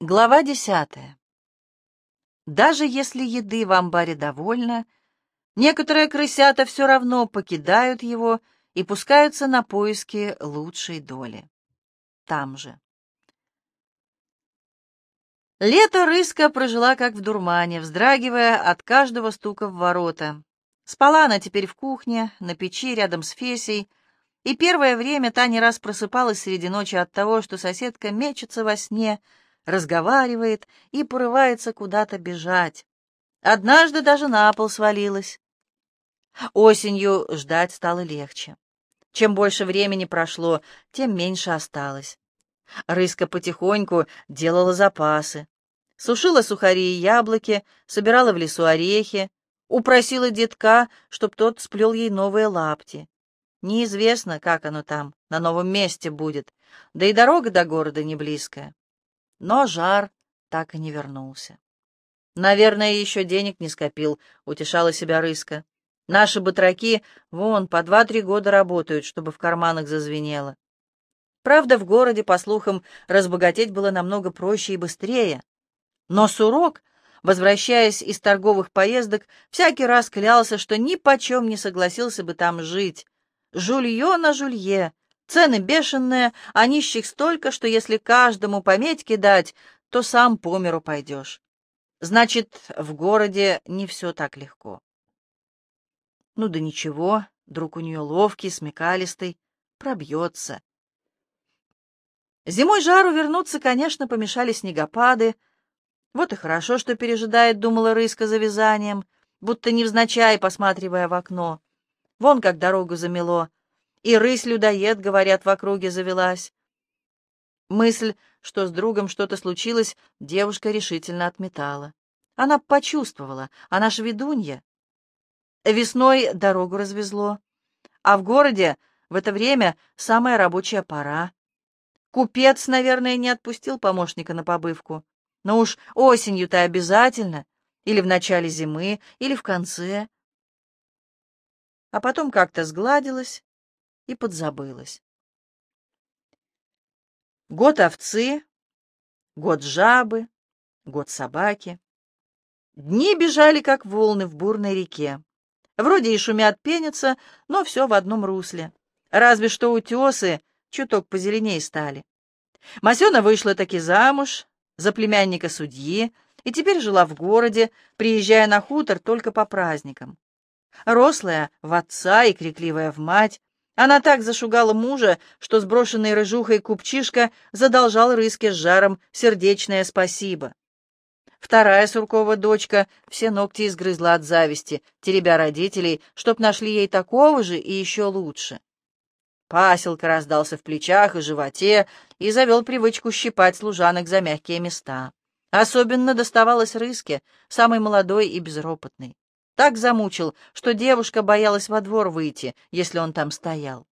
Глава десятая. Даже если еды в амбаре довольно, некоторые крысята все равно покидают его и пускаются на поиски лучшей доли. Там же. Лето рыска прожила как в дурмане, вздрагивая от каждого стука в ворота. Спала она теперь в кухне, на печи, рядом с Фесей, и первое время та не раз просыпалась среди ночи от того, что соседка мечется во сне, разговаривает и порывается куда-то бежать. Однажды даже на пол свалилась. Осенью ждать стало легче. Чем больше времени прошло, тем меньше осталось. Рыска потихоньку делала запасы. Сушила сухари и яблоки, собирала в лесу орехи, упросила детка, чтоб тот сплел ей новые лапти. Неизвестно, как оно там, на новом месте будет, да и дорога до города не близкая. Но жар так и не вернулся. «Наверное, еще денег не скопил», — утешала себя Рыска. «Наши батраки вон по два-три года работают, чтобы в карманах зазвенело». Правда, в городе, по слухам, разбогатеть было намного проще и быстрее. Но Сурок, возвращаясь из торговых поездок, всякий раз клялся, что ни почем не согласился бы там жить. Жулье на жулье, Цены бешеные, а нищих столько, что если каждому по дать, то сам по миру пойдешь. Значит, в городе не все так легко. Ну да ничего, друг у нее ловкий, смекалистый, пробьется. Зимой жару вернуться, конечно, помешали снегопады. Вот и хорошо, что пережидает, думала Рыска за вязанием, будто невзначай, посматривая в окно. Вон как дорогу замело. И рысь-людоед, говорят, в округе завелась. Мысль, что с другом что-то случилось, девушка решительно отметала. Она почувствовала, она ж ведунья. Весной дорогу развезло, а в городе в это время самая рабочая пора. Купец, наверное, не отпустил помощника на побывку. Но уж осенью-то обязательно, или в начале зимы, или в конце. А потом как-то сгладилось, и подзабылась. Год овцы, год жабы, год собаки. Дни бежали, как волны в бурной реке. Вроде и шумят, пенятся, но все в одном русле. Разве что утесы чуток позеленей стали. Масена вышла таки замуж за племянника судьи и теперь жила в городе, приезжая на хутор только по праздникам. Рослая в отца и крикливая в мать, она так зашугала мужа, что сброшенный рыжухой купчишка задолжал рыске с жаром сердечное спасибо. Вторая Суркова дочка все ногти изгрызла от зависти, теребя родителей, чтоб нашли ей такого же и еще лучше. Паселка раздался в плечах и животе и завел привычку щипать служанок за мягкие места. Особенно доставалось рыске, самой молодой и безропотной. Так замучил, что девушка боялась во двор выйти, если он там стоял.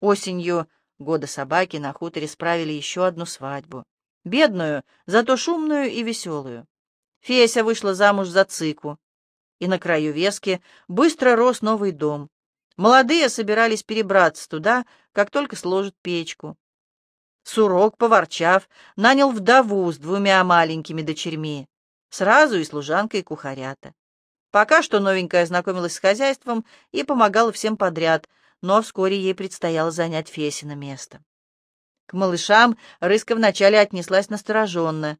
Осенью года собаки на хуторе справили еще одну свадьбу. Бедную, зато шумную и веселую. Феся вышла замуж за Цику. И на краю вески быстро рос новый дом. Молодые собирались перебраться туда, как только сложат печку. Сурок, поворчав, нанял вдову с двумя маленькими дочерьми. Сразу и служанка, и кухарята. Пока что новенькая знакомилась с хозяйством и помогала всем подряд, но вскоре ей предстояло занять Фесина место. К малышам Рыска вначале отнеслась настороженно.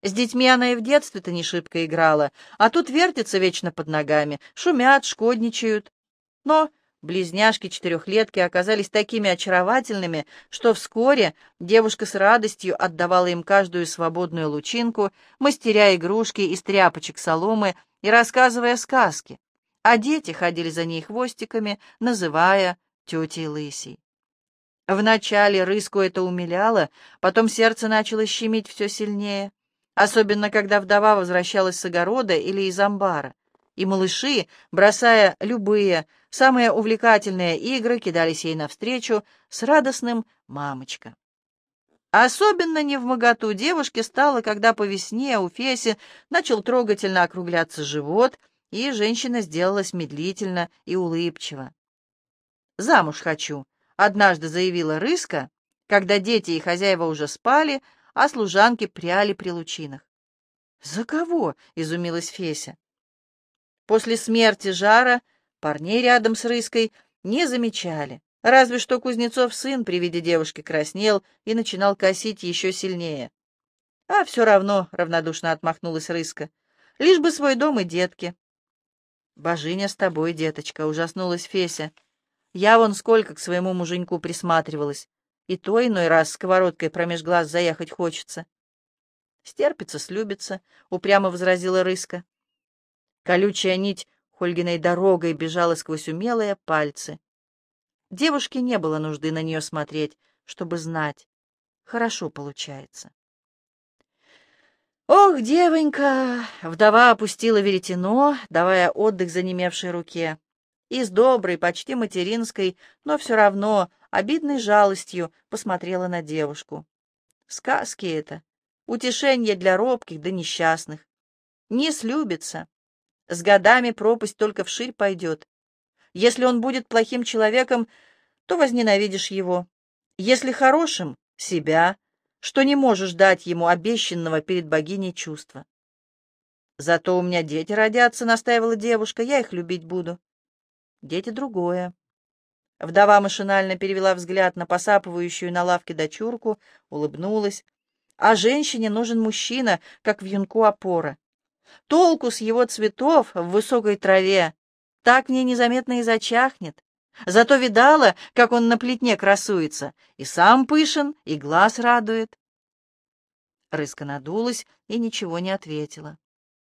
С детьми она и в детстве-то не шибко играла, а тут вертится вечно под ногами, шумят, шкодничают. Но близняшки-четырехлетки оказались такими очаровательными, что вскоре девушка с радостью отдавала им каждую свободную лучинку, мастеря игрушки из тряпочек соломы и рассказывая сказки, а дети ходили за ней хвостиками, называя тетей Лысей. Вначале рыску это умиляло, потом сердце начало щемить все сильнее, особенно когда вдова возвращалась с огорода или из амбара, и малыши, бросая любые, самые увлекательные игры, кидались ей навстречу с радостным «мамочка». Особенно не в моготу девушке стало, когда по весне у Феси начал трогательно округляться живот, и женщина сделалась медлительно и улыбчиво. «Замуж хочу», — однажды заявила Рыска, когда дети и хозяева уже спали, а служанки пряли при лучинах. «За кого?» — изумилась Феся. После смерти Жара парней рядом с Рыской не замечали, разве что Кузнецов сын при виде девушки краснел и начинал косить еще сильнее. «А все равно», — равнодушно отмахнулась Рыска, — «лишь бы свой дом и детки». «Божиня с тобой, деточка», — ужаснулась Феся. «Я вон сколько к своему муженьку присматривалась, и то иной раз сковородкой промеж глаз заехать хочется». «Стерпится, слюбится», — упрямо возразила Рыска. Колючая нить Хольгиной дорогой бежала сквозь умелые пальцы. Девушке не было нужды на нее смотреть, чтобы знать. Хорошо получается. «Ох, девонька!» — вдова опустила веретено, давая отдых занемевшей руке. И с доброй, почти материнской, но все равно обидной жалостью посмотрела на девушку. Сказки это, утешение для робких да несчастных. Не слюбится. С годами пропасть только вширь пойдет. Если он будет плохим человеком, то возненавидишь его. Если хорошим — себя что не можешь дать ему обещанного перед богиней чувства. «Зато у меня дети родятся», — настаивала девушка, — «я их любить буду». «Дети другое». Вдова машинально перевела взгляд на посапывающую на лавке дочурку, улыбнулась. «А женщине нужен мужчина, как в юнку опора. Толку с его цветов в высокой траве так мне незаметно и зачахнет. Зато видала, как он на плетне красуется, и сам пышен, и глаз радует. Рыска надулась и ничего не ответила.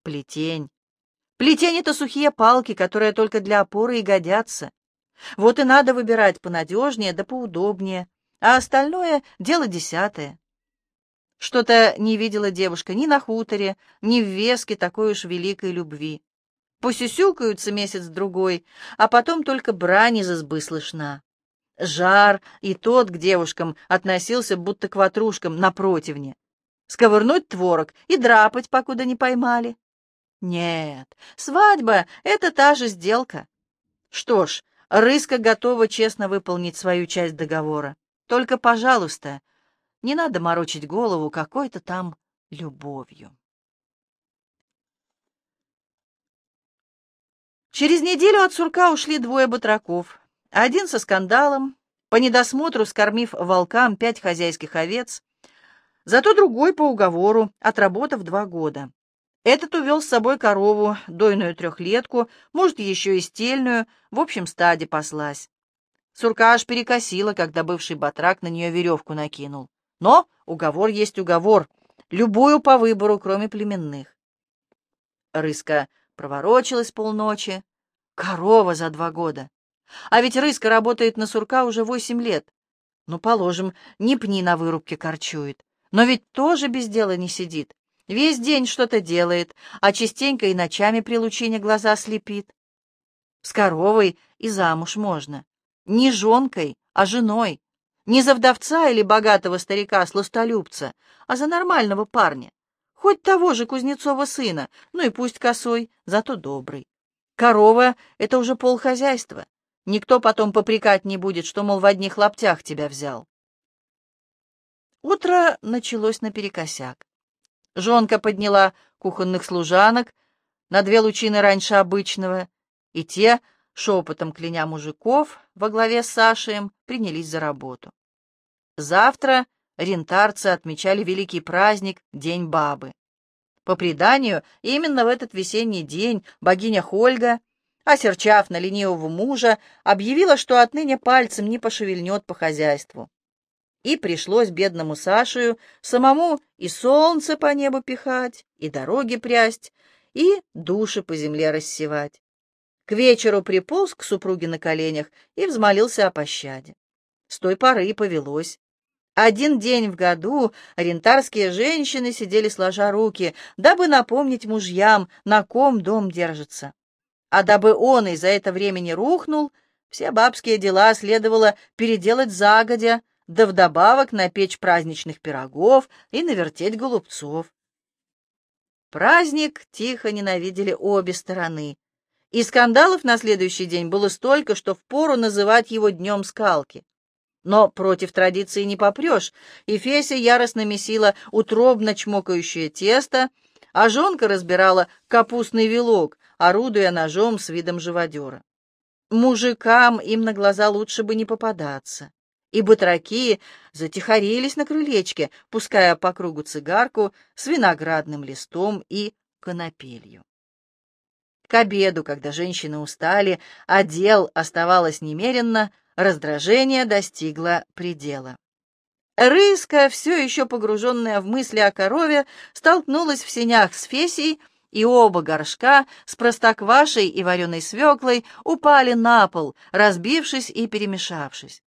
Плетень. Плетень — это сухие палки, которые только для опоры и годятся. Вот и надо выбирать понадежнее да поудобнее, а остальное — дело десятое. Что-то не видела девушка ни на хуторе, ни в веске такой уж великой любви. Посюсюкаются месяц-другой, а потом только брань из избы слышна. Жар и тот к девушкам относился будто к ватрушкам на противне. Сковырнуть творог и драпать, покуда не поймали. Нет, свадьба — это та же сделка. Что ж, Рыска готова честно выполнить свою часть договора. Только, пожалуйста, не надо морочить голову какой-то там любовью. Через неделю от сурка ушли двое батраков. Один со скандалом, по недосмотру скормив волкам пять хозяйских овец, зато другой по уговору, отработав два года. Этот увел с собой корову, дойную трехлетку, может, еще и стельную, в общем стаде паслась. Сурка аж перекосила, когда бывший батрак на нее веревку накинул. Но уговор есть уговор, любую по выбору, кроме племенных. Рыска проворочилась полночи, Корова за два года. А ведь рыска работает на сурка уже восемь лет. Ну, положим, не пни на вырубке корчует. Но ведь тоже без дела не сидит. Весь день что-то делает, а частенько и ночами при лучине глаза слепит. С коровой и замуж можно. Не жонкой, а женой. Не за вдовца или богатого старика-сластолюбца, а за нормального парня. Хоть того же Кузнецова сына, ну и пусть косой, зато добрый. Корова — это уже полхозяйства. Никто потом попрекать не будет, что, мол, в одних лаптях тебя взял. Утро началось наперекосяк. Жонка подняла кухонных служанок на две лучины раньше обычного, и те, шепотом кляня мужиков, во главе с Сашием, принялись за работу. Завтра рентарцы отмечали великий праздник — День бабы. По преданию, именно в этот весенний день богиня Хольга, осерчав на ленивого мужа, объявила, что отныне пальцем не пошевельнет по хозяйству. И пришлось бедному Сашею самому и солнце по небу пихать, и дороги прясть, и души по земле рассевать. К вечеру приполз к супруге на коленях и взмолился о пощаде. С той поры повелось. Один день в году рентарские женщины сидели сложа руки, дабы напомнить мужьям, на ком дом держится. А дабы он и за это время не рухнул, все бабские дела следовало переделать загодя, да вдобавок напечь праздничных пирогов и навертеть голубцов. Праздник тихо ненавидели обе стороны, и скандалов на следующий день было столько, что впору называть его днем скалки. Но против традиции не попрешь, и Феся яростно месила утробно чмокающее тесто, а жонка разбирала капустный вилок, орудуя ножом с видом живодера. Мужикам им на глаза лучше бы не попадаться, и батраки затихарились на крылечке, пуская по кругу цигарку с виноградным листом и конопелью. К обеду, когда женщины устали, а дел оставалось немеренно, раздражение достигло предела. Рыска, все еще погруженная в мысли о корове, столкнулась в сенях с Фесей, и оба горшка с простоквашей и вареной свеклой упали на пол, разбившись и перемешавшись.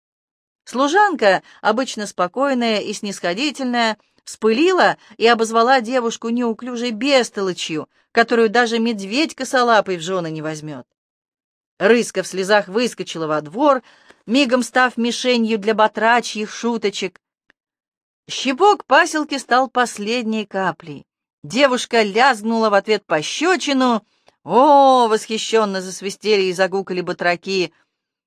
Служанка, обычно спокойная и снисходительная, вспылила и обозвала девушку неуклюжей бестолочью, которую даже медведь косолапый в жены не возьмет. Рыска в слезах выскочила во двор, мигом став мишенью для батрачьих шуточек. Щепок паселки стал последней каплей. Девушка лязгнула в ответ пощечину. О, восхищенно засвистели и загукали батраки.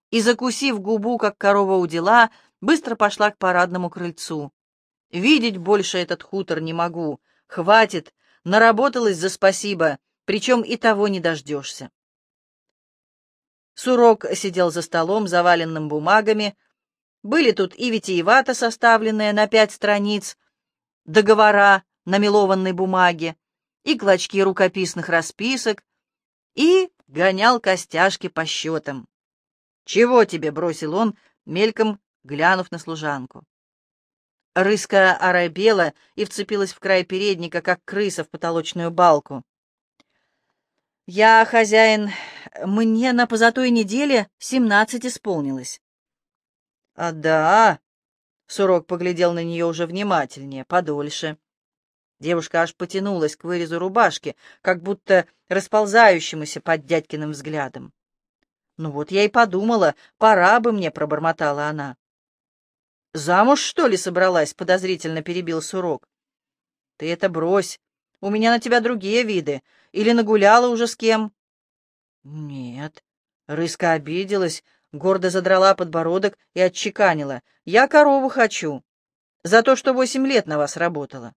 И, закусив губу, как корова у дела, быстро пошла к парадному крыльцу. Видеть больше этот хутор не могу. Хватит, наработалась за спасибо, причем и того не дождешься. Сурок сидел за столом, заваленным бумагами. Были тут и витиевато составленные на пять страниц договора на мелованной бумаге, и клочки рукописных расписок, и гонял костяшки по счетам. «Чего тебе?» — бросил он, мельком глянув на служанку. Рыска оробела и вцепилась в край передника, как крыса в потолочную балку. «Я хозяин. Мне на позатой неделе семнадцать исполнилось». «А да?» — Сурок поглядел на нее уже внимательнее, подольше. Девушка аж потянулась к вырезу рубашки, как будто расползающемуся под дядькиным взглядом. «Ну вот я и подумала, пора бы мне», — пробормотала она. «Замуж, что ли, собралась?» — подозрительно перебил Сурок. «Ты это брось. У меня на тебя другие виды. Или нагуляла уже с кем?» «Нет». Рыска обиделась, гордо задрала подбородок и отчеканила. «Я корову хочу. За то, что восемь лет на вас работала».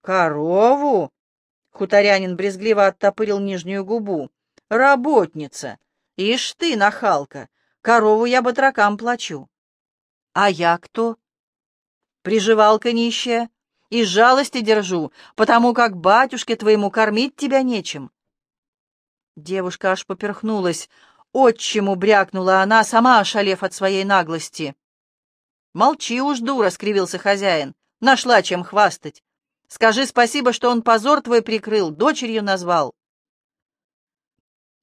«Корову?» — хуторянин брезгливо оттопырил нижнюю губу. «Работница! Ишь ты, нахалка! Корову я батракам плачу. А я кто? Приживалка нищая. И жалости держу, потому как батюшке твоему кормить тебя нечем. Девушка аж поперхнулась. Отчему брякнула она, сама ошалев от своей наглости. «Молчи уж, дура!» — скривился хозяин. «Нашла чем хвастать. Скажи спасибо, что он позор твой прикрыл, дочерью назвал».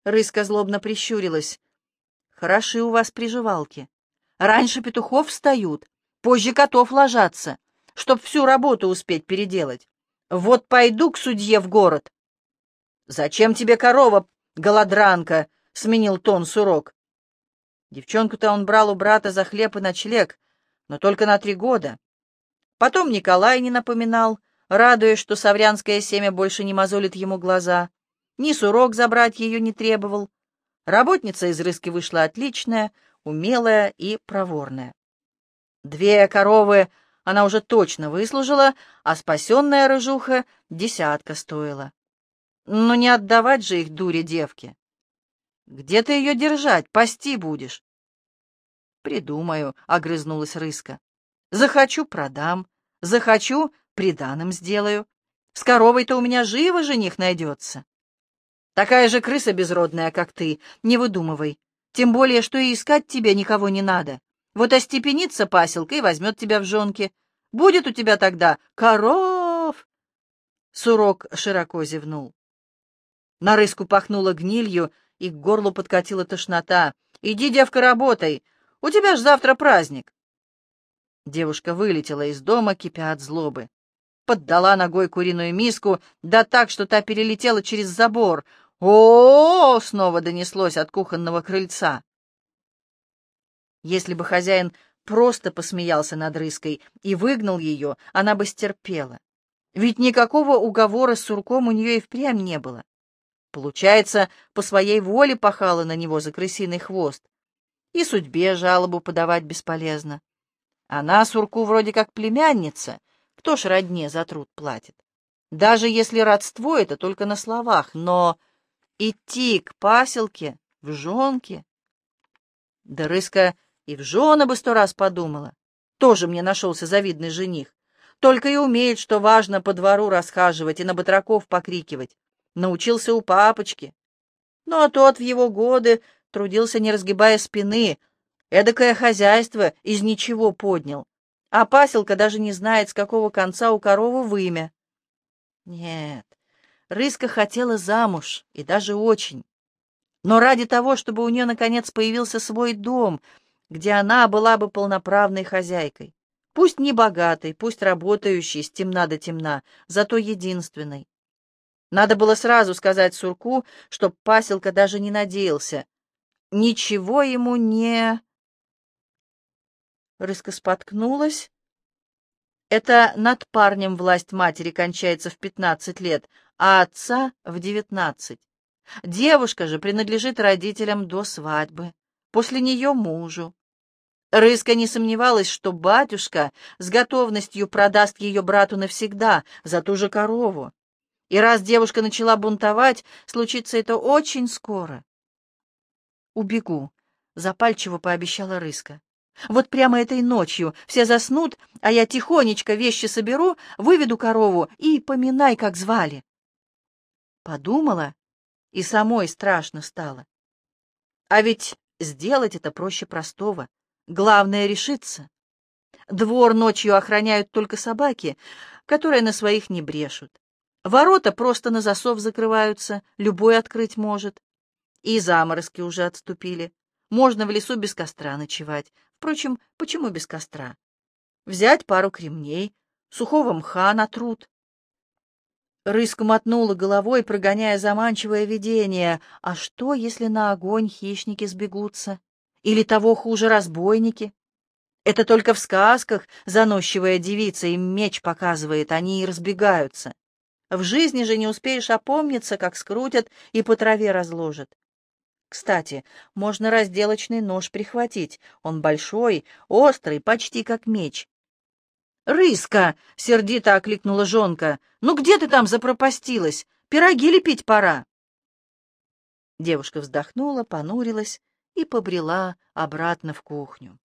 Рыска злобно прищурилась. «Хороши у вас приживалки. Раньше петухов встают, позже котов ложатся, чтоб всю работу успеть переделать. Вот пойду к судье в город. «Зачем тебе корова, голодранка?» — сменил тон сурок. Девчонку-то он брал у брата за хлеб и ночлег, но только на три года. Потом Николай не напоминал, радуясь, что саврянское семя больше не мозолит ему глаза. Ни сурок забрать ее не требовал. Работница из рыски вышла отличная — умелая и проворная. Две коровы она уже точно выслужила, а спасенная рыжуха десятка стоила. Но не отдавать же их дуре девке. Где ты ее держать, пасти будешь? Придумаю, — огрызнулась рыска. Захочу — продам, захочу — приданым сделаю. С коровой-то у меня живо жених найдется. Такая же крыса безродная, как ты, не выдумывай. Тем более, что и искать тебе никого не надо. Вот остепенится паселка и возьмет тебя в жонки. Будет у тебя тогда коров!» Сурок широко зевнул. На рыску пахнуло гнилью, и к горлу подкатила тошнота. «Иди, девка, работай! У тебя ж завтра праздник!» Девушка вылетела из дома, кипя от злобы. Поддала ногой куриную миску, да так, что та перелетела через забор о, -о, -о, снова донеслось от кухонного крыльца. Если бы хозяин просто посмеялся над рыской и выгнал ее, она бы стерпела. Ведь никакого уговора с Сурком у нее и впрямь не было. Получается, по своей воле пахала на него за крысиный хвост. И судьбе жалобу подавать бесполезно. Она Сурку вроде как племянница, кто ж родне за труд платит? Даже если родство это только на словах, но идти к паселке в жонке... Да рыска и в жена бы сто раз подумала. Тоже мне нашелся завидный жених. Только и умеет, что важно по двору расхаживать и на батраков покрикивать. Научился у папочки. Ну, а тот в его годы трудился, не разгибая спины. Эдакое хозяйство из ничего поднял. А паселка даже не знает, с какого конца у коровы вымя. Нет, Рыска хотела замуж, и даже очень. Но ради того, чтобы у нее, наконец, появился свой дом, где она была бы полноправной хозяйкой. Пусть не богатой, пусть работающей с темна до темна, зато единственной. Надо было сразу сказать Сурку, чтоб паселка даже не надеялся. Ничего ему не... Рыска споткнулась. Это над парнем власть матери кончается в пятнадцать лет, а отца — в девятнадцать. Девушка же принадлежит родителям до свадьбы, после нее мужу. Рыска не сомневалась, что батюшка с готовностью продаст ее брату навсегда за ту же корову. И раз девушка начала бунтовать, случится это очень скоро. «Убегу», — запальчиво пообещала Рыска. «Вот прямо этой ночью все заснут, а я тихонечко вещи соберу, выведу корову и поминай, как звали». Подумала, и самой страшно стало. А ведь сделать это проще простого. Главное — решиться. Двор ночью охраняют только собаки, которые на своих не брешут. Ворота просто на засов закрываются, любой открыть может. И заморозки уже отступили. Можно в лесу без костра ночевать. Впрочем, почему без костра? Взять пару кремней, сухого мха на труд. Рыска мотнула головой, прогоняя заманчивое видение. А что, если на огонь хищники сбегутся? Или того хуже разбойники. Это только в сказках заносчивая девица им меч показывает, они и разбегаются. В жизни же не успеешь опомниться, как скрутят и по траве разложат. Кстати, можно разделочный нож прихватить. Он большой, острый, почти как меч. «Рыска!» — сердито окликнула жонка. «Ну где ты там запропастилась? Пироги лепить пора!» Девушка вздохнула, понурилась и побрела обратно в кухню.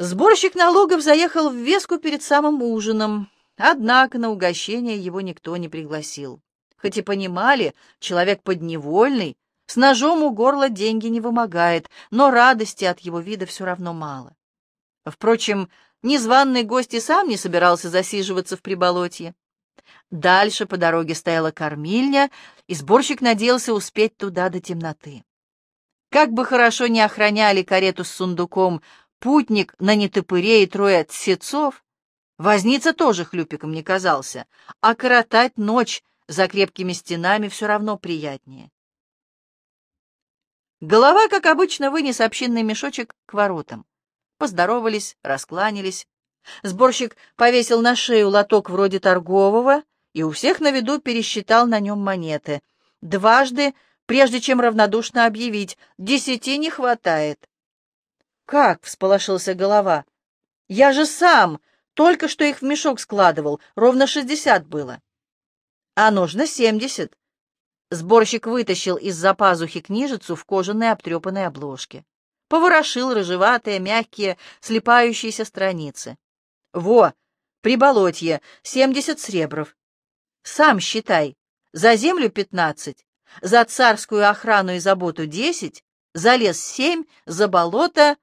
Сборщик налогов заехал в Веску перед самым ужином, однако на угощение его никто не пригласил. Хоть и понимали, человек подневольный, с ножом у горла деньги не вымогает, но радости от его вида все равно мало. Впрочем, незваный гость и сам не собирался засиживаться в приболотье. Дальше по дороге стояла кормильня, и сборщик надеялся успеть туда до темноты. Как бы хорошо не охраняли карету с сундуком путник на нетопыре и трое отсецов, возница тоже хлюпиком не казался, а коротать ночь за крепкими стенами все равно приятнее. Голова, как обычно, вынес общинный мешочек к воротам. Поздоровались, раскланялись. Сборщик повесил на шею лоток вроде торгового и у всех на виду пересчитал на нем монеты. Дважды, прежде чем равнодушно объявить, десяти не хватает. «Как?» — всполошился голова. «Я же сам только что их в мешок складывал, ровно шестьдесят было». «А нужно семьдесят». Сборщик вытащил из-за пазухи книжицу в кожаной обтрепанной обложке. Поворошил рыжеватые, мягкие, слепающиеся страницы. «Во! Приболотье! Семьдесят сребров! Сам считай. За землю пятнадцать, за царскую охрану и заботу десять, за лес семь, за болото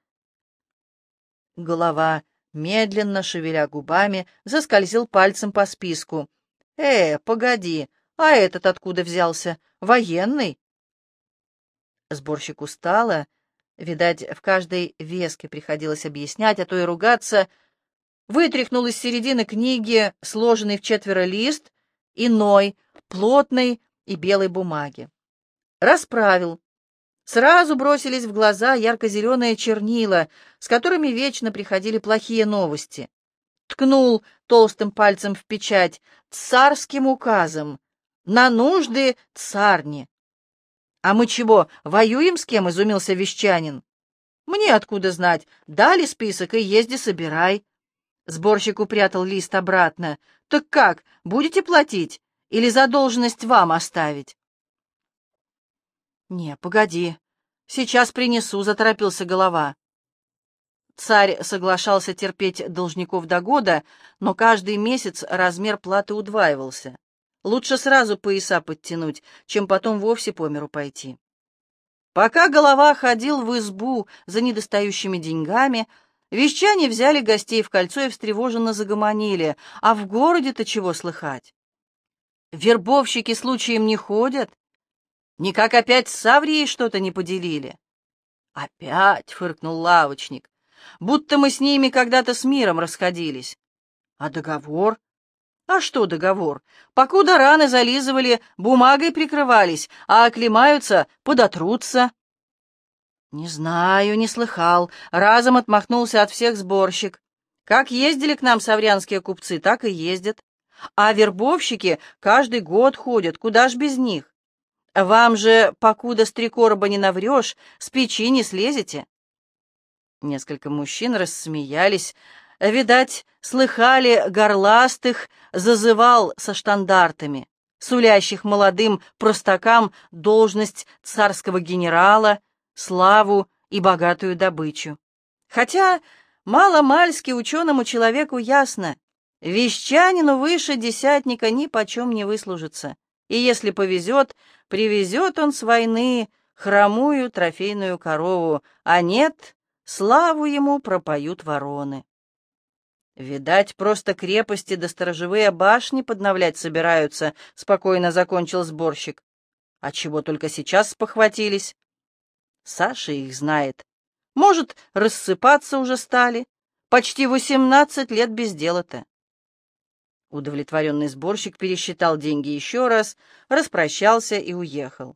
Голова, медленно шевеля губами, заскользил пальцем по списку. «Э, погоди, а этот откуда взялся? Военный?» Сборщик устала. Видать, в каждой веске приходилось объяснять, а то и ругаться. Вытряхнул из середины книги, сложенный в четверо лист, иной, плотной и белой бумаги. Расправил, Сразу бросились в глаза ярко-зеленые чернила, с которыми вечно приходили плохие новости. Ткнул толстым пальцем в печать царским указом на нужды царни. «А мы чего, воюем с кем?» — изумился вещанин. «Мне откуда знать? Дали список и езди собирай». Сборщик упрятал лист обратно. «Так как, будете платить? Или задолженность вам оставить?» «Не, погоди. Сейчас принесу», — заторопился голова. Царь соглашался терпеть должников до года, но каждый месяц размер платы удваивался. Лучше сразу пояса подтянуть, чем потом вовсе по миру пойти. Пока голова ходил в избу за недостающими деньгами, вещане взяли гостей в кольцо и встревоженно загомонили. А в городе-то чего слыхать? Вербовщики случаем не ходят? Никак опять с Саврией что-то не поделили? Опять, — фыркнул лавочник, — будто мы с ними когда-то с миром расходились. А договор? А что договор? Покуда раны зализывали, бумагой прикрывались, а оклемаются, подотрутся. Не знаю, не слыхал. Разом отмахнулся от всех сборщик. Как ездили к нам саврянские купцы, так и ездят. А вербовщики каждый год ходят, куда ж без них? Вам же, покуда с три короба не наврешь, с печи не слезете. Несколько мужчин рассмеялись, Видать, слыхали горластых, зазывал со штандартами, сулящих молодым простакам должность царского генерала, славу и богатую добычу. Хотя мало-мальски ученому человеку ясно, вещанину выше десятника ни почем не выслужится, и если повезет, привезет он с войны хромую трофейную корову, а нет, славу ему пропоют вороны. «Видать, просто крепости да сторожевые башни подновлять собираются», — спокойно закончил сборщик. «А чего только сейчас спохватились?» Саша их знает. Может, рассыпаться уже стали. Почти восемнадцать лет без дела-то. Удовлетворенный сборщик пересчитал деньги еще раз, распрощался и уехал.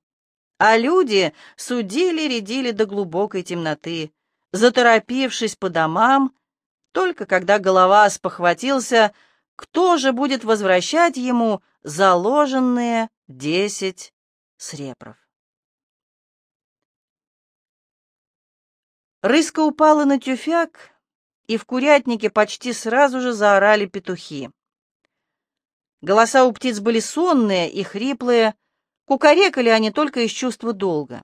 А люди судили-редили до глубокой темноты, заторопившись по домам, только когда голова спохватился, кто же будет возвращать ему заложенные десять сребров. Рыска упала на тюфяк, и в курятнике почти сразу же заорали петухи. Голоса у птиц были сонные и хриплые, кукарекали они только из чувства долга.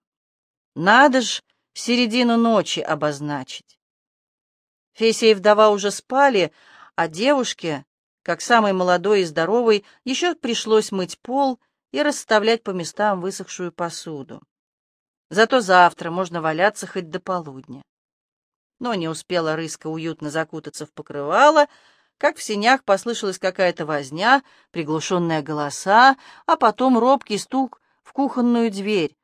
Надо ж середину ночи обозначить. Феся и вдова уже спали, а девушке, как самой молодой и здоровой, еще пришлось мыть пол и расставлять по местам высохшую посуду. Зато завтра можно валяться хоть до полудня. Но не успела рыска уютно закутаться в покрывало, как в сенях послышалась какая-то возня, приглушенные голоса, а потом робкий стук в кухонную дверь.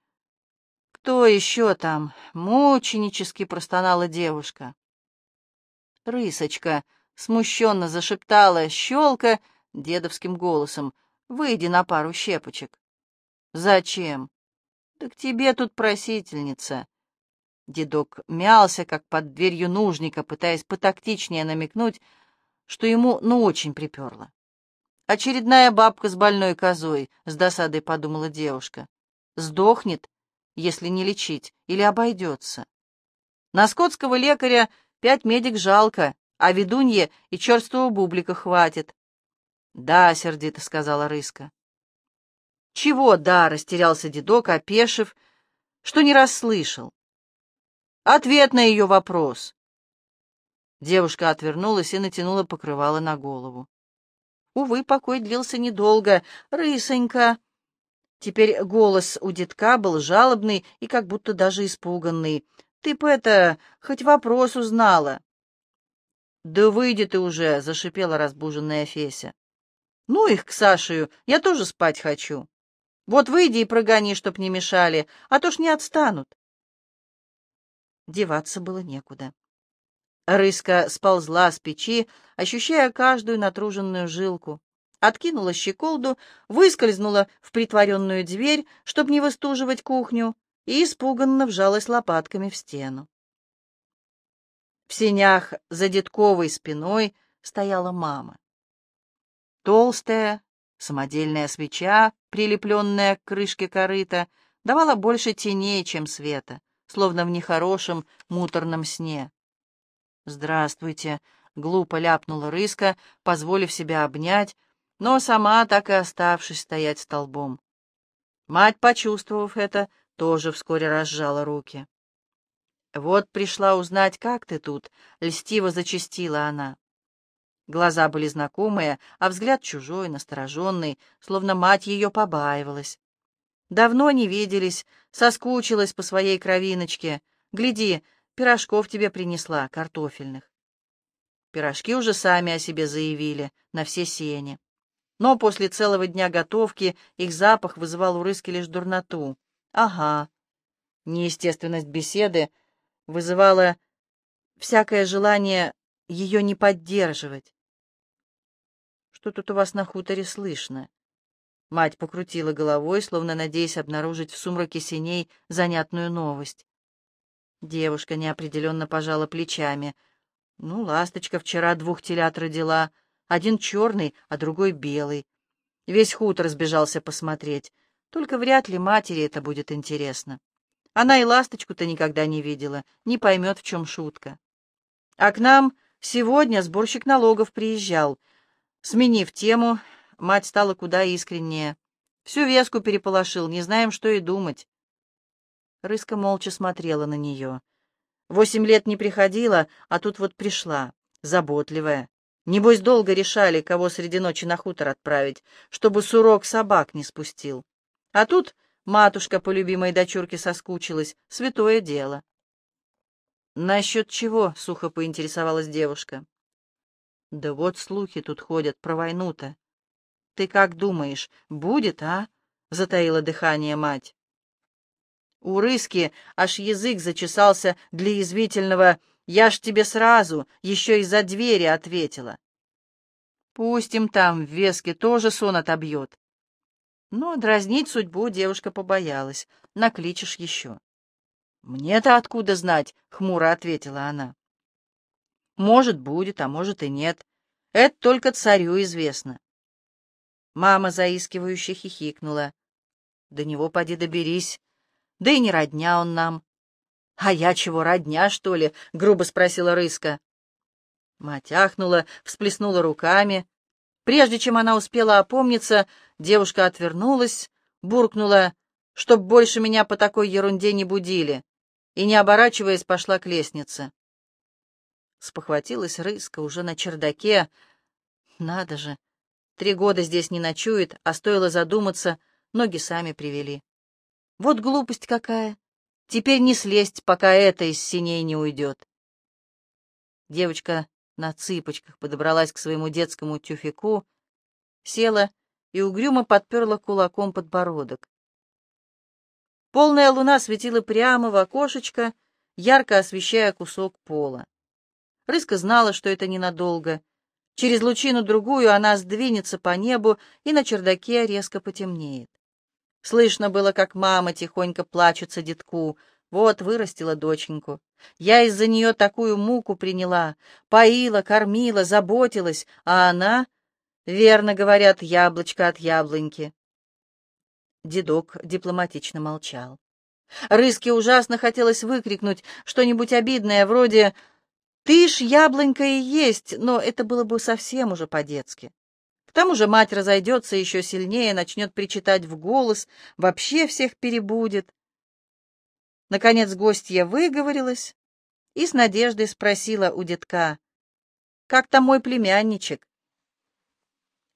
«Кто еще там?» — мученически простонала девушка. «Рысочка!» — смущенно зашептала щелка дедовским голосом. «Выйди на пару щепочек». «Зачем?» «Да к тебе тут просительница». Дедок мялся, как под дверью нужника, пытаясь потактичнее намекнуть, что ему ну очень приперло. «Очередная бабка с больной козой», — с досадой подумала девушка. «Сдохнет, если не лечить, или обойдется». На скотского лекаря Пять медик жалко, а ведунье и черствого бублика хватит. — Да, — сердито сказала Рыска. — Чего да, — растерялся дедок, опешив, что не расслышал. — Ответ на ее вопрос. Девушка отвернулась и натянула покрывало на голову. Увы, покой длился недолго. «Рысонька!» Теперь голос у детка был жалобный и как будто даже испуганный. Ты б это, хоть вопрос узнала. Да выйди ты уже, зашипела разбуженная Феся. Ну их к Сашею, я тоже спать хочу. Вот выйди и прогони, чтоб не мешали, а то ж не отстанут. Деваться было некуда. Рыска сползла с печи, ощущая каждую натруженную жилку, откинула щеколду, выскользнула в притворенную дверь, чтоб не выстуживать кухню, и испуганно вжалась лопатками в стену. В сенях за дедковой спиной стояла мама. Толстая, самодельная свеча, прилепленная к крышке корыта, давала больше теней, чем света, словно в нехорошем муторном сне. «Здравствуйте», — глупо ляпнула рыска, позволив себя обнять, но сама так и оставшись стоять столбом. Мать, почувствовав это, тоже вскоре разжала руки. «Вот пришла узнать, как ты тут», — льстиво зачастила она. Глаза были знакомые, а взгляд чужой, настороженный, словно мать ее побаивалась. Давно не виделись, соскучилась по своей кровиночке. Гляди, пирожков тебе принесла, картофельных. Пирожки уже сами о себе заявили, на все сени. Но после целого дня готовки их запах вызывал у рыски лишь дурноту. Ага. Неестественность беседы вызывала всякое желание ее не поддерживать. Что тут у вас на хуторе слышно? Мать покрутила головой, словно надеясь обнаружить в сумраке синей занятную новость. Девушка неопределенно пожала плечами. Ну, ласточка вчера двух телят родила, один черный, а другой белый. Весь хутор сбежался посмотреть. Только вряд ли матери это будет интересно. Она и ласточку-то никогда не видела, не поймет, в чем шутка. А к нам сегодня сборщик налогов приезжал. Сменив тему, мать стала куда искреннее. Всю веску переполошил, не знаем, что и думать. Рыска молча смотрела на нее. Восемь лет не приходила, а тут вот пришла, заботливая. Небось, долго решали, кого среди ночи на хутор отправить, чтобы сурок собак не спустил. А тут матушка по любимой дочурке соскучилась, святое дело. «Насчет чего?» — сухо поинтересовалась девушка. «Да вот слухи тут ходят про войну-то. Ты как думаешь, будет, а?» — затаила дыхание мать. У Рыски аж язык зачесался для язвительного «Я ж тебе сразу, еще из-за двери ответила». Пусть им там, в Веске, тоже сон отобьет. Но дразнить судьбу девушка побоялась. Накличешь еще. «Мне-то откуда знать?» — хмуро ответила она. «Может, будет, а может и нет. Это только царю известно». Мама заискивающе хихикнула. «До него поди доберись. Да и не родня он нам. — А я чего, родня, что ли? — грубо спросила Рыска. Мать ахнула, всплеснула руками. Прежде чем она успела опомниться, девушка отвернулась, буркнула, чтоб больше меня по такой ерунде не будили, и, не оборачиваясь, пошла к лестнице. Спохватилась Рыска уже на чердаке. Надо же, три года здесь не ночует, а стоило задуматься, ноги сами привели. Вот глупость какая. Теперь не слезть, пока это из синей не уйдет. Девочка на цыпочках подобралась к своему детскому тюфику, села и угрюмо подперла кулаком подбородок. Полная луна светила прямо в окошечко, ярко освещая кусок пола. Рыска знала, что это ненадолго. Через лучину-другую она сдвинется по небу, и на чердаке резко потемнеет. Слышно было, как мама тихонько плачется детку. Вот, вырастила доченьку. Я из-за нее такую муку приняла. Поила, кормила, заботилась, а она... Верно говорят, яблочко от яблоньки. Дедок дипломатично молчал. Рыске ужасно хотелось выкрикнуть что-нибудь обидное, вроде «Ты ж яблонька и есть», но это было бы совсем уже по-детски. К тому же мать разойдется еще сильнее, начнет причитать в голос, вообще всех перебудет. Наконец гостья выговорилась и с надеждой спросила у детка, «Как там мой племянничек?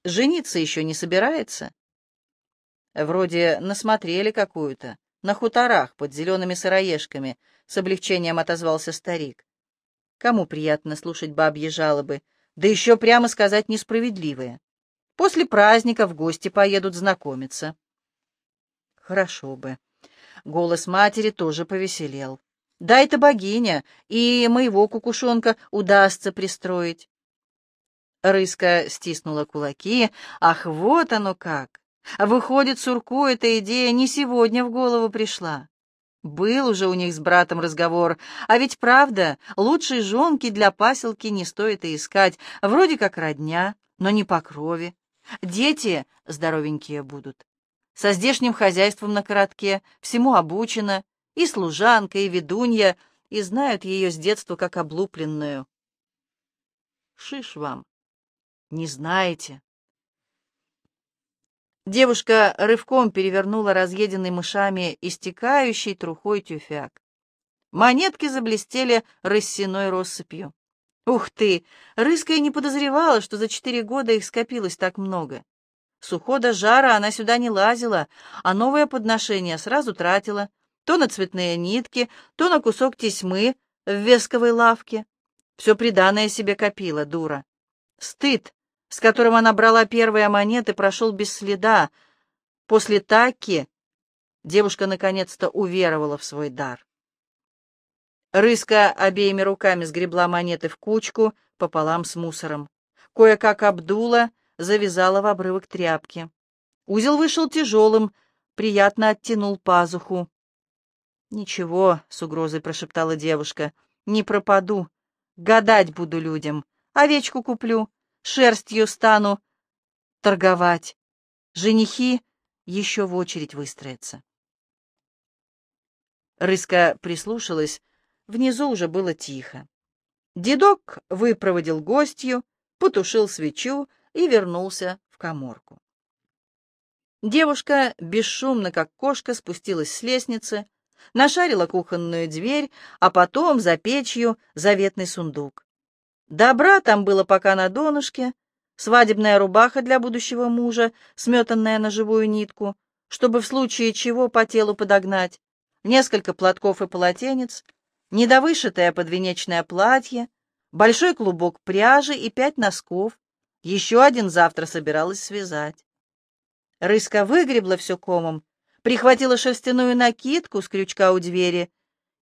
Жениться еще не собирается?» Вроде насмотрели какую-то, на хуторах под зелеными сыроежками, с облегчением отозвался старик. Кому приятно слушать бабьи жалобы, да еще прямо сказать несправедливые. После праздника в гости поедут знакомиться. Хорошо бы. Голос матери тоже повеселел. Дай-то богиня, и моего кукушонка удастся пристроить. Рыска стиснула кулаки. Ах, вот оно как! Выходит, Сурку эта идея не сегодня в голову пришла. Был уже у них с братом разговор, а ведь правда, лучшей жонки для паселки не стоит и искать, вроде как родня, но не по крови. Дети здоровенькие будут. со здешним хозяйством на коротке, всему обучена, и служанка, и ведунья, и знают ее с детства как облупленную. Шиш вам, не знаете. Девушка рывком перевернула разъеденный мышами истекающий трухой тюфяк. Монетки заблестели росяной россыпью. Ух ты! Рыская не подозревала, что за четыре года их скопилось так много. С ухода жара она сюда не лазила, а новое подношение сразу тратила то на цветные нитки, то на кусок тесьмы в весковой лавке. Все приданное себе копила, дура. Стыд, с которым она брала первые монеты, прошел без следа. После таки девушка наконец-то уверовала в свой дар. Рыска обеими руками сгребла монеты в кучку пополам с мусором. Кое-как обдула, завязала в обрывок тряпки. Узел вышел тяжелым, приятно оттянул пазуху. «Ничего», — с угрозой прошептала девушка, — «не пропаду. Гадать буду людям. Овечку куплю, шерстью стану торговать. Женихи еще в очередь выстроятся». Рыска прислушалась, Внизу уже было тихо. Дедок выпроводил гостью, потушил свечу и вернулся в коморку. Девушка, бесшумно, как кошка, спустилась с лестницы, нашарила кухонную дверь, а потом за печью заветный сундук. Добра там было пока на донышке, свадебная рубаха для будущего мужа, сметанная на живую нитку, чтобы в случае чего по телу подогнать, несколько платков и полотенец — недовышитое подвенечное платье, большой клубок пряжи и пять носков. Еще один завтра собиралась связать. Рыска выгребла все комом, прихватила шерстяную накидку с крючка у двери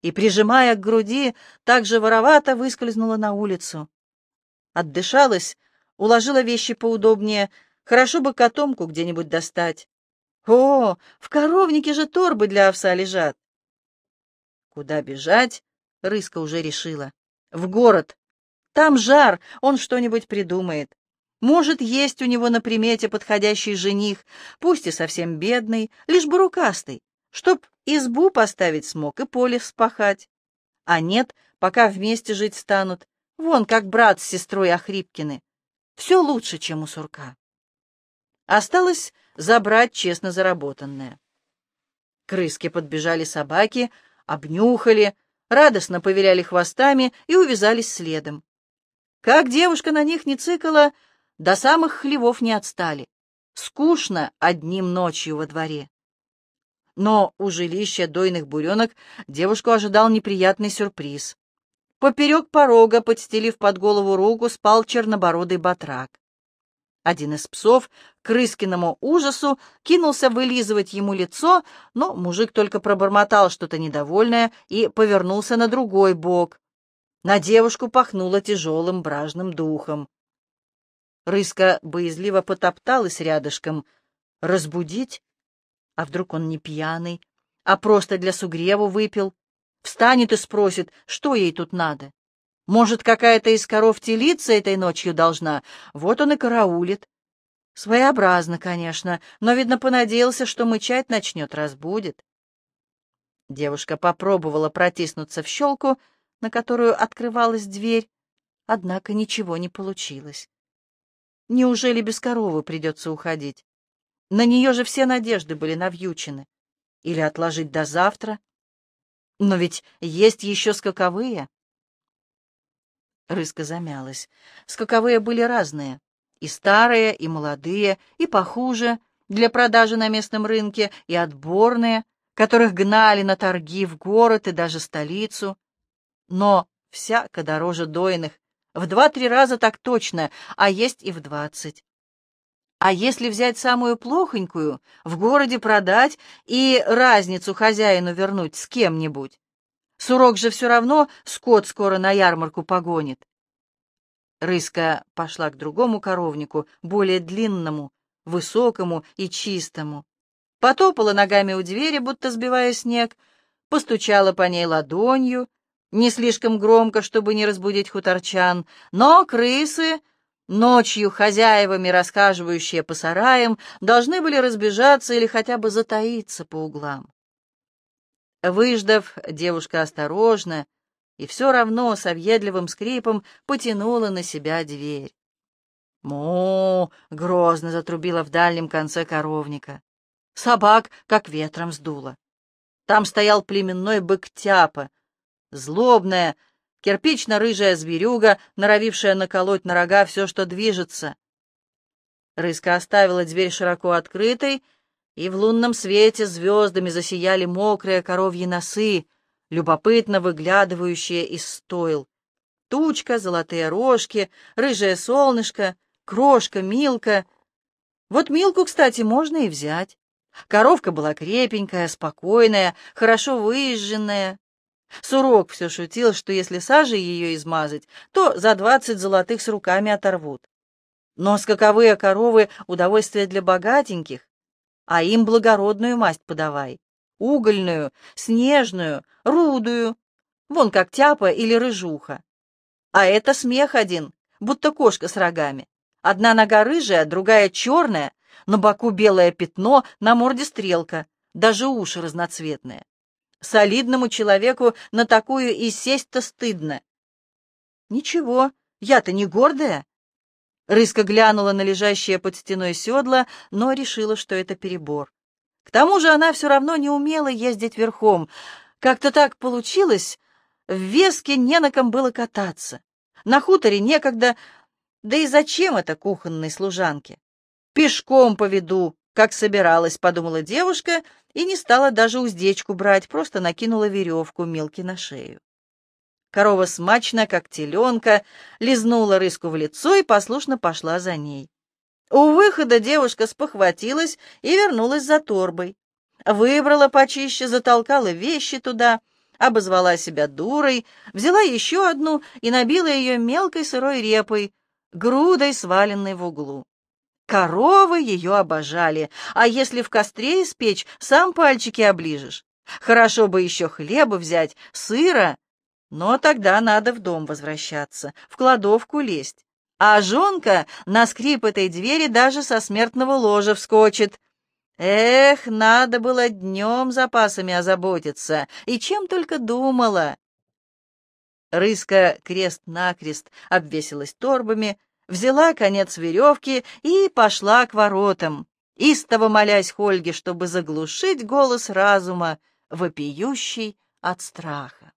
и, прижимая к груди, так же воровато выскользнула на улицу. Отдышалась, уложила вещи поудобнее, хорошо бы котомку где-нибудь достать. О, в коровнике же торбы для овса лежат. Куда бежать, Рыска уже решила. В город. Там жар, он что-нибудь придумает. Может, есть у него на примете подходящий жених, пусть и совсем бедный, лишь бы рукастый, чтоб избу поставить смог и поле вспахать. А нет, пока вместе жить станут, вон как брат с сестрой Охрипкины. Все лучше, чем у сурка. Осталось забрать честно заработанное. К рыске подбежали собаки, обнюхали, радостно повиляли хвостами и увязались следом. Как девушка на них не цикала, до самых хлевов не отстали. Скучно одним ночью во дворе. Но у жилища дойных буренок девушку ожидал неприятный сюрприз. Поперек порога, подстелив под голову руку, спал чернобородый батрак. Один из псов, к Рыскиному ужасу, кинулся вылизывать ему лицо, но мужик только пробормотал что-то недовольное и повернулся на другой бок. На девушку пахнуло тяжелым бражным духом. Рыска боязливо потопталась рядышком. Разбудить? А вдруг он не пьяный, а просто для сугреву выпил? Встанет и спросит, что ей тут надо. Может, какая-то из коров телиться этой ночью должна? Вот он и караулит. Своеобразно, конечно, но, видно, понадеялся, что мычать начнет, разбудит. Девушка попробовала протиснуться в щелку, на которую открывалась дверь, однако ничего не получилось. Неужели без коровы придется уходить? На нее же все надежды были навьючены. Или отложить до завтра? Но ведь есть еще скаковые. Рыска замялась. Скаковые были разные. И старые, и молодые, и похуже, для продажи на местном рынке, и отборные, которых гнали на торги в город и даже столицу. Но всяко дороже дойных, в два-три раза так точно, а есть и в двадцать. А если взять самую плохонькую, в городе продать и разницу хозяину вернуть с кем-нибудь, Сурок же все равно скот скоро на ярмарку погонит. Рыска пошла к другому коровнику, более длинному, высокому и чистому. Потопала ногами у двери, будто сбивая снег, постучала по ней ладонью, не слишком громко, чтобы не разбудить хуторчан, но крысы Ночью хозяевами, расхаживающие по сараям, должны были разбежаться или хотя бы затаиться по углам. Выждав, девушка осторожно и все равно с объедливым скрипом потянула на себя дверь. «Му!» — грозно затрубила в дальнем конце коровника. Собак как ветром сдуло. Там стоял племенной бык Тяпа, злобная, кирпично-рыжая зверюга, норовившая наколоть на рога все, что движется. Рыска оставила дверь широко открытой, и в лунном свете звездами засияли мокрые коровьи носы, любопытно выглядывающие из стойл. Тучка, золотые рожки, рыжее солнышко, крошка, Милка. Вот Милку, кстати, можно и взять. Коровка была крепенькая, спокойная, хорошо выезженная. Сурок все шутил, что если сажей ее измазать, то за двадцать золотых с руками оторвут. Но скаковые коровы — удовольствие для богатеньких, а им благородную масть подавай. Угольную, снежную, рудую, вон как тяпа или рыжуха. А это смех один, будто кошка с рогами. Одна нога рыжая, другая черная, на боку белое пятно, на морде стрелка, даже уши разноцветные. Солидному человеку на такую и сесть-то стыдно. Ничего, я-то не гордая. Рыска глянула на лежащее под стеной седло, но решила, что это перебор. К тому же она все равно не умела ездить верхом. Как-то так получилось, в Веске не на ком было кататься. На хуторе некогда, да и зачем это кухонной служанке? Пешком поведу, как собиралась, подумала девушка и не стала даже уздечку брать, просто накинула веревку Милки на шею. Корова смачно, как теленка, лизнула рыску в лицо и послушно пошла за ней. У выхода девушка спохватилась и вернулась за торбой. Выбрала почище, затолкала вещи туда, обозвала себя дурой, взяла еще одну и набила ее мелкой сырой репой, грудой, сваленной в углу. Коровы ее обожали, а если в костре испечь, сам пальчики оближешь. Хорошо бы еще хлеба взять, сыра, но тогда надо в дом возвращаться, в кладовку лезть. А жонка на скрип этой двери даже со смертного ложа вскочит. Эх, надо было днем запасами озаботиться, и чем только думала. Рыска крест-накрест обвесилась торбами, взяла конец веревки и пошла к воротам, истово молясь Хольге, чтобы заглушить голос разума, вопиющий от страха.